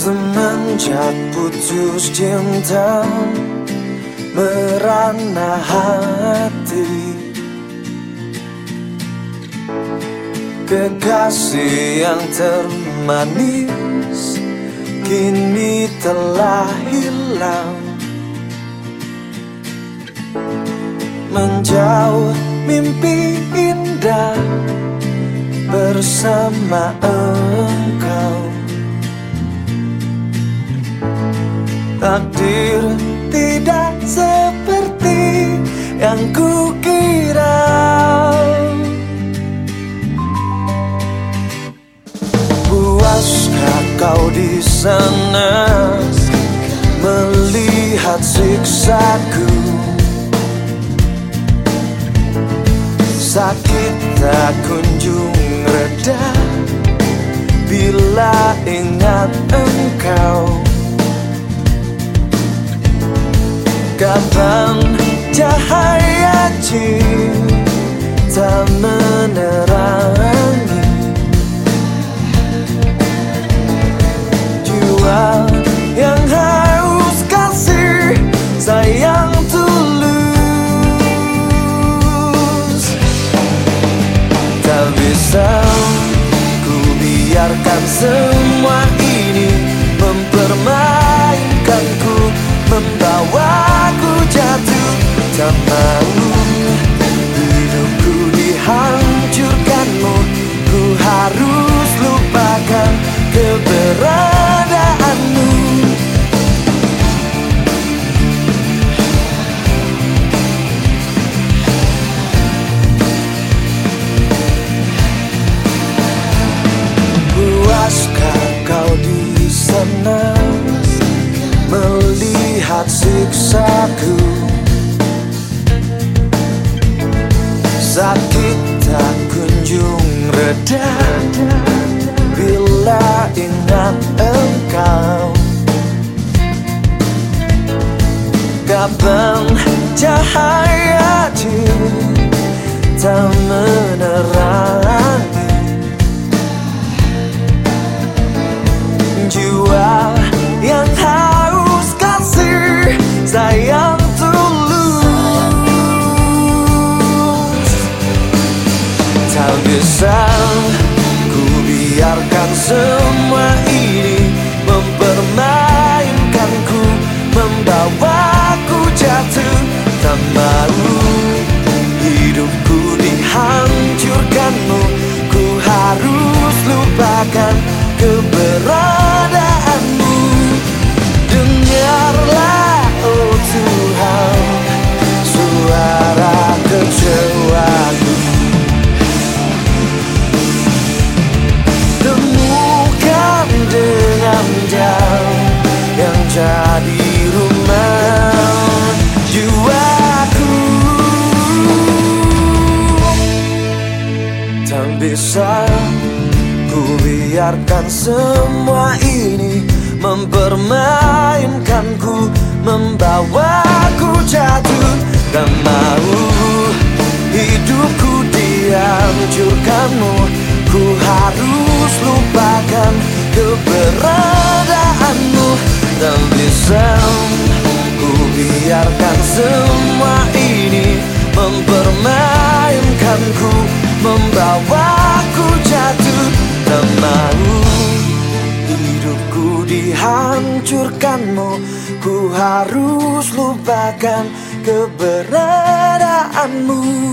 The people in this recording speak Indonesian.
Semenjak putus cinta Merana hati. Kekasih yang termanis Kini telah hilang. Menjauh mimpi indah Bersama Takdir tidak seperti yang kukira. Puaskah kau di sana melihat siksaku? Sakit tak kunjung reda Bila ingat engkau Kapan cahaya cinta menerangi Melihat siksaku. Sakit tak kunjung reda Bila ingat engkau. Kapan cahaya cinta menerangi ku biarkan semua jadi rumah jiwaku. Tak bisa ku biarkan semua ini Mempermainkanku, membawaku jatuh. Dan mau hidupku dihancurkanmu Ku harus lupakan keberadaanmu Mempermainkanku, membawaku jatuh mau hidupku dihancurkanmu Ku harus lupakan keberadaanmu